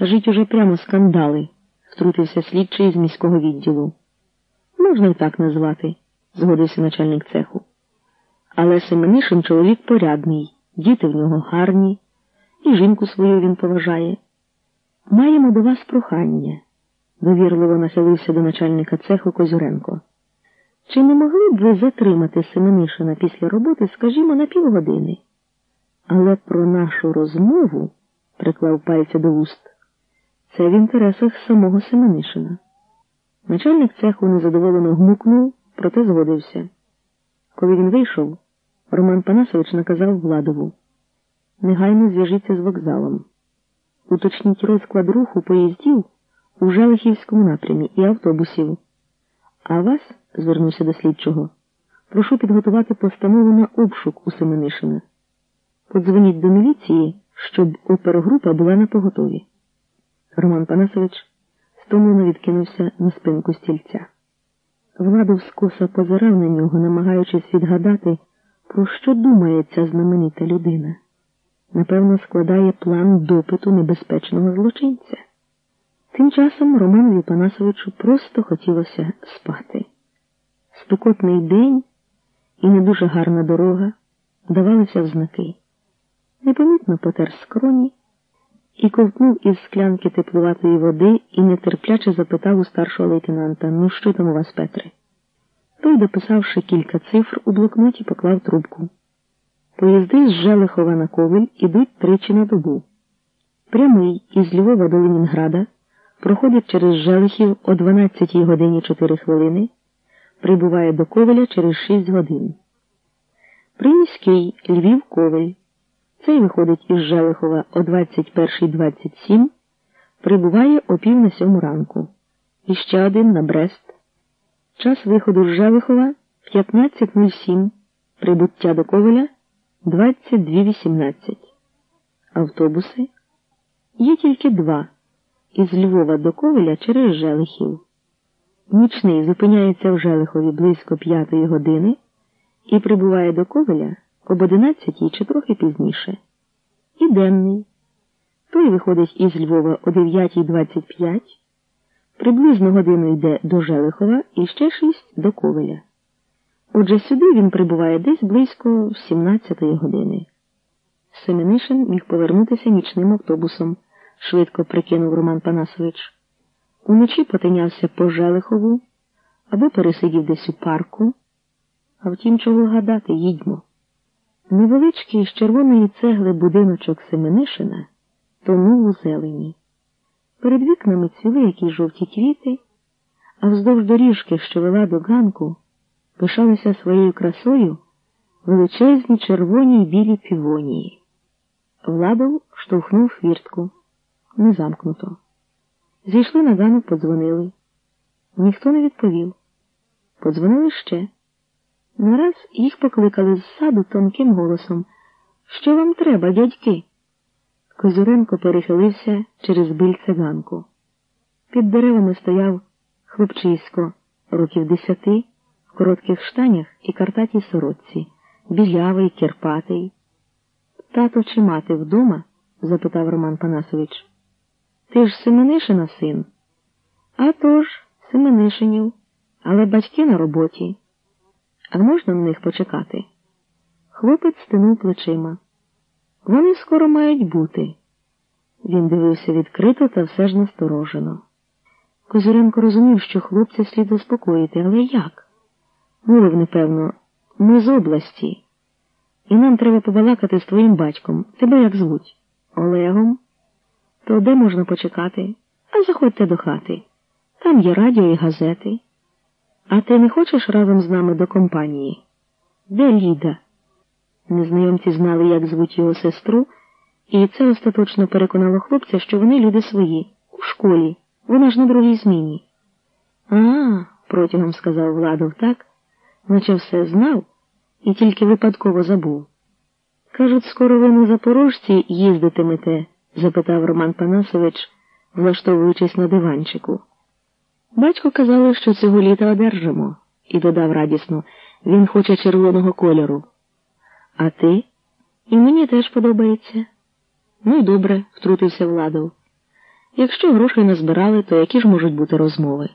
Кажіть уже прямо скандали, втрутився слідчий з міського відділу. Можна і так назвати, згодився начальник цеху. Але Семенишин чоловік порядний, діти в нього гарні, і жінку свою він поважає. Маємо до вас прохання, довірливо нахилився до начальника цеху Козюренко. Чи не могли б ви затримати Семенишина після роботи, скажімо, на півгодини? Але про нашу розмову, приклав пальця до вуст, це в інтересах самого Семенишина. Начальник цеху незадоволено гмукнув, проте згодився. Коли він вийшов, Роман Панасович наказав Владову. Негайно зв'яжіться з вокзалом. Уточніть розклад руху поїздів у Желихівському напрямі і автобусів. А вас, звернувся до слідчого, прошу підготувати постанову на обшук у Семенишина. Подзвоніть до міліції, щоб опергрупа була на поготові. Роман Панасович стомлено відкинувся на спинку стільця. Владов скоса позирав на нього, намагаючись відгадати, про що думає ця знаменита людина. Напевно, складає план допиту небезпечного злочинця. Тим часом Романові Панасовичу просто хотілося спати. Спекотний день і не дуже гарна дорога давалися в знаки. Непомітно потер скроні і ковтнув із склянки теплуватої води і нетерпляче запитав у старшого лейтенанта Ну, що там у вас, Петре? Той, дописавши кілька цифр у блокноті, поклав трубку. Поїзди з Желихова на Ковель ідуть тричі на добу. Прямий із Львова до Ленінграда проходить через Желихів о 12 годині 4 хвилини, прибуває до Ковеля через 6 годин. Приміський Львів-Ковель. Цей виходить із Желихова о 21.27, прибуває о пів на сьому ранку. І ще один на Брест. Час виходу з Желихова 15.07, прибуття до Ковеля 22.18. Автобуси є тільки два із Львова до Ковеля через Желихів. Нічний зупиняється в Желихові близько п'ятої години і прибуває до Ковеля об 11 чи трохи пізніше. І денний. Той виходить із Львова о 9.25, приблизно годину йде до Желихова і ще шість до Ковеля. Отже, сюди він прибуває десь близько 17 години. Семенишин міг повернутися нічним автобусом, швидко прикинув Роман Панасович. Уночі потинявся по Желихову або пересидів десь у парку. А втім, чого гадати, їдьмо. Невеличкий з червоної цегли будиночок Семенишина тонув у зелені. Перед вікнами цвіли якісь жовті квіти, а вздовж доріжки, що вела до ганку, пишалися своєю красою величезні червоні й білі півонії. Владов штовхнув хвіртку. Не замкнуто. Зійшли на ганок, подзвонили. Ніхто не відповів. Подзвонили ще. Нараз їх покликали з саду тонким голосом. Що вам треба, дядьки? Козюренко перехилився через биль циганку. Під деревами стояв хлопчисько, років десяти, в коротких штанях і картатій сорочці, білявий, кірпатий. Тато чи мати вдома? запитав Роман Панасович. Ти ж Семенишина син? «А тож, Семенишинів, але батьки на роботі. А можна на них почекати? Хлопець стинув плечима. Вони скоро мають бути. Він дивився відкрито та все ж насторожено. Козиренко розумів, що хлопця слід заспокоїти, але як? Мовив, непевно, ми з області, і нам треба побалакати з твоїм батьком. Тебе як звуть? Олегом? То де можна почекати? А заходьте до хати. Там є радіо і газети. А ти не хочеш разом з нами до компанії? Де Ліда? Незнайомці знали, як звуть його сестру, і це остаточно переконало хлопця, що вони люди свої, у школі, вона ж на другій зміні. А, протягом сказав Владов так, наче все знав і тільки випадково забув. Кажуть, скоро ви на запорожці їздитимете? запитав Роман Панасович, влаштовуючись на диванчику. Батько казали, що цього літа одержимо, і додав радісно він хоче червоного кольору. А ти? І мені теж подобається. Ну й добре, втрутився Владов. Якщо грошей назбирали, то які ж можуть бути розмови?